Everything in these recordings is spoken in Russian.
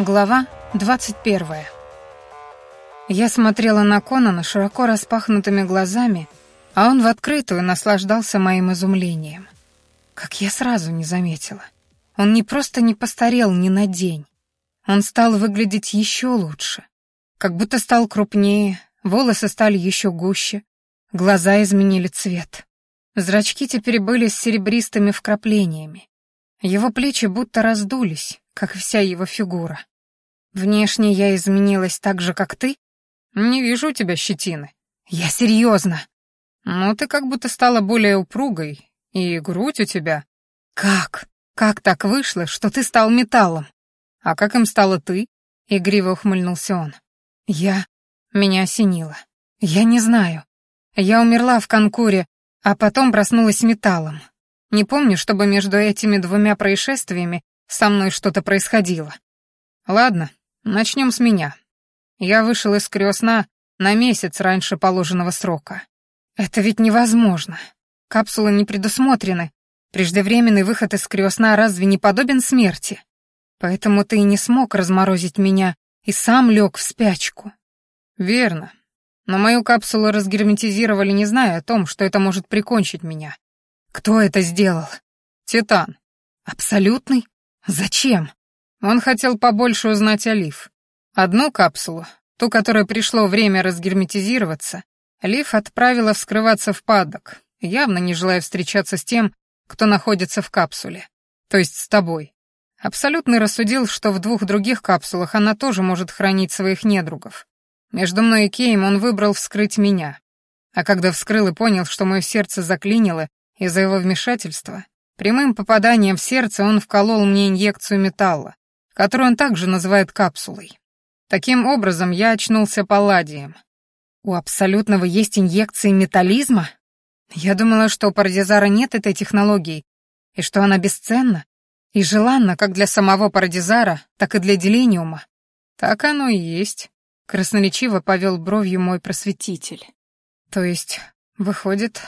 Глава 21. Я смотрела на Конана широко распахнутыми глазами, а он в открытую наслаждался моим изумлением. Как я сразу не заметила. Он не просто не постарел ни на день. Он стал выглядеть еще лучше. Как будто стал крупнее, волосы стали еще гуще, глаза изменили цвет. Зрачки теперь были с серебристыми вкраплениями. Его плечи будто раздулись, как вся его фигура. Внешне я изменилась так же, как ты? Не вижу у тебя щетины. Я серьезно. Ну, ты как будто стала более упругой, и грудь у тебя. Как? Как так вышло, что ты стал металлом? А как им стала ты? Игриво ухмыльнулся он. Я... Меня осенило. Я не знаю. Я умерла в конкуре, а потом проснулась металлом. Не помню, чтобы между этими двумя происшествиями со мной что-то происходило. Ладно, Начнем с меня. Я вышел из крёсна на месяц раньше положенного срока. Это ведь невозможно. Капсулы не предусмотрены. Преждевременный выход из крёсна разве не подобен смерти? Поэтому ты и не смог разморозить меня и сам лег в спячку. Верно. Но мою капсулу разгерметизировали, не зная о том, что это может прикончить меня. Кто это сделал? Титан. Абсолютный? Зачем? Он хотел побольше узнать о Лив. Одну капсулу, ту, которой пришло время разгерметизироваться, Лив отправила вскрываться в падок, явно не желая встречаться с тем, кто находится в капсуле. То есть с тобой. Абсолютно рассудил, что в двух других капсулах она тоже может хранить своих недругов. Между мной и Кейм он выбрал вскрыть меня. А когда вскрыл и понял, что мое сердце заклинило из-за его вмешательства, прямым попаданием в сердце он вколол мне инъекцию металла, которую он также называет капсулой. Таким образом, я очнулся палладием. У абсолютного есть инъекции металлизма? Я думала, что у Парадизара нет этой технологии, и что она бесценна и желанна как для самого Парадизара, так и для Делениума. Так оно и есть, красноречиво повел бровью мой просветитель. То есть, выходит...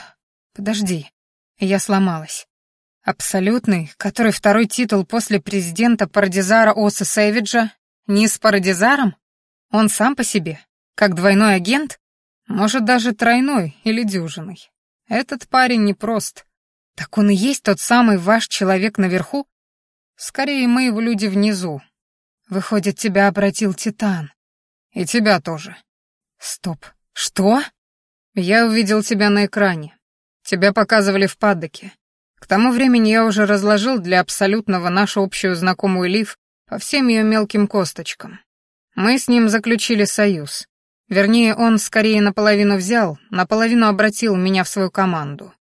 Подожди, я сломалась. Абсолютный, который второй титул после президента Парадизара Оса Сэвиджа, не с Парадизаром? Он сам по себе, как двойной агент? Может, даже тройной или дюжиной. Этот парень непрост. Так он и есть тот самый ваш человек наверху? Скорее, мы его люди внизу. Выходит, тебя обратил Титан. И тебя тоже. Стоп. Что? Я увидел тебя на экране. Тебя показывали в паддоке. К тому времени я уже разложил для абсолютного нашу общую знакомую Лив по всем ее мелким косточкам. Мы с ним заключили союз. Вернее, он скорее наполовину взял, наполовину обратил меня в свою команду.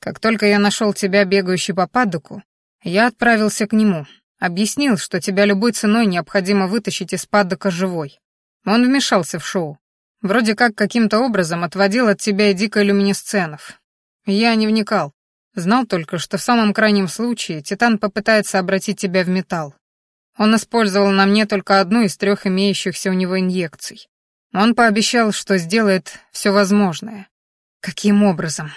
Как только я нашел тебя, бегающий по падоку, я отправился к нему, объяснил, что тебя любой ценой необходимо вытащить из падока живой. Он вмешался в шоу. Вроде как каким-то образом отводил от тебя и дико люминесценов. Я не вникал. Знал только, что в самом крайнем случае Титан попытается обратить тебя в металл. Он использовал на мне только одну из трех имеющихся у него инъекций. Он пообещал, что сделает все возможное. Каким образом?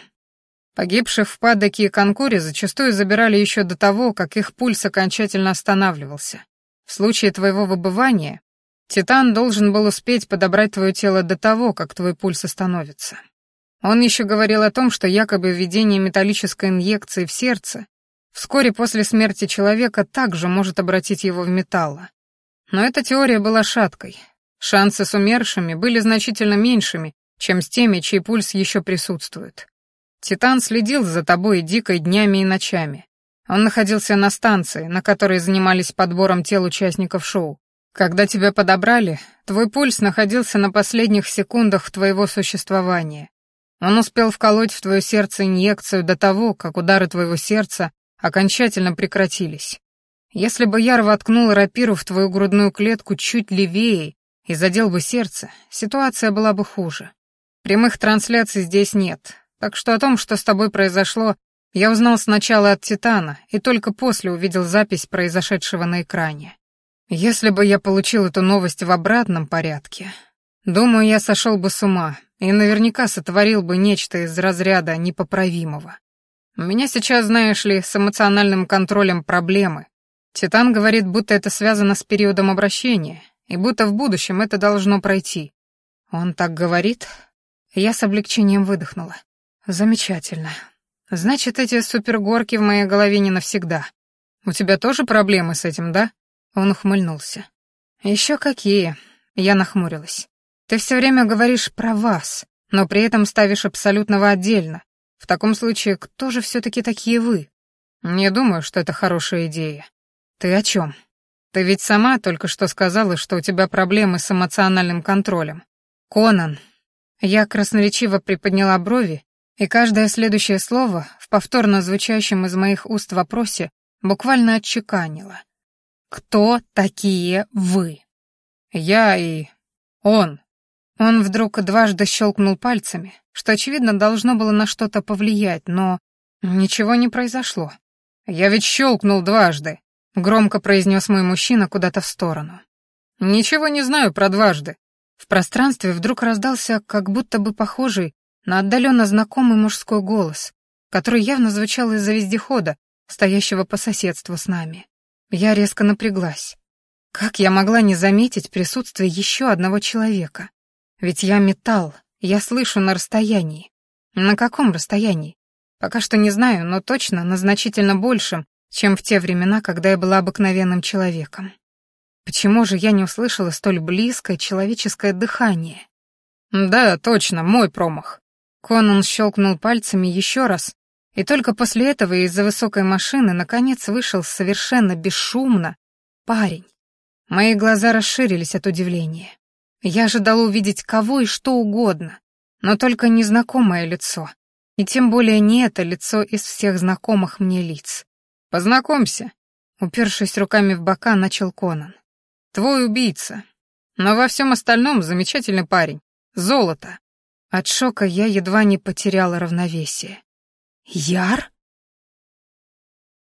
Погибших в падоке и конкуре зачастую забирали еще до того, как их пульс окончательно останавливался. В случае твоего выбывания Титан должен был успеть подобрать твое тело до того, как твой пульс остановится. Он еще говорил о том, что якобы введение металлической инъекции в сердце вскоре после смерти человека также может обратить его в металла. Но эта теория была шаткой. Шансы с умершими были значительно меньшими, чем с теми, чей пульс еще присутствует. Титан следил за тобой дикой днями и ночами. Он находился на станции, на которой занимались подбором тел участников шоу. Когда тебя подобрали, твой пульс находился на последних секундах твоего существования. Он успел вколоть в твое сердце инъекцию до того, как удары твоего сердца окончательно прекратились. Если бы Яр воткнул рапиру в твою грудную клетку чуть левее и задел бы сердце, ситуация была бы хуже. Прямых трансляций здесь нет, так что о том, что с тобой произошло, я узнал сначала от Титана и только после увидел запись произошедшего на экране. Если бы я получил эту новость в обратном порядке, думаю, я сошел бы с ума и наверняка сотворил бы нечто из разряда непоправимого. У меня сейчас, знаешь ли, с эмоциональным контролем проблемы. Титан говорит, будто это связано с периодом обращения, и будто в будущем это должно пройти. Он так говорит? Я с облегчением выдохнула. Замечательно. Значит, эти супергорки в моей голове не навсегда. У тебя тоже проблемы с этим, да? Он ухмыльнулся. Еще какие? Я нахмурилась. Ты все время говоришь про вас, но при этом ставишь абсолютного отдельно. В таком случае, кто же все-таки такие вы? Не думаю, что это хорошая идея. Ты о чем? Ты ведь сама только что сказала, что у тебя проблемы с эмоциональным контролем. Конан. Я красноречиво приподняла брови, и каждое следующее слово в повторно звучащем из моих уст вопросе буквально отчеканила. «Кто такие вы?» «Я и... он». Он вдруг дважды щелкнул пальцами, что, очевидно, должно было на что-то повлиять, но ничего не произошло. «Я ведь щелкнул дважды», — громко произнес мой мужчина куда-то в сторону. «Ничего не знаю про дважды». В пространстве вдруг раздался как будто бы похожий на отдаленно знакомый мужской голос, который явно звучал из-за вездехода, стоящего по соседству с нами. Я резко напряглась. Как я могла не заметить присутствие еще одного человека? Ведь я металл, я слышу на расстоянии. На каком расстоянии? Пока что не знаю, но точно на значительно большем, чем в те времена, когда я была обыкновенным человеком. Почему же я не услышала столь близкое человеческое дыхание? Да, точно, мой промах. Конан щелкнул пальцами еще раз, и только после этого из-за высокой машины наконец вышел совершенно бесшумно парень. Мои глаза расширились от удивления. Я ожидала увидеть кого и что угодно, но только незнакомое лицо, и тем более не это лицо из всех знакомых мне лиц. «Познакомься», — упершись руками в бока, начал Конан. «Твой убийца. Но во всем остальном замечательный парень. Золото». От шока я едва не потеряла равновесие. «Яр?»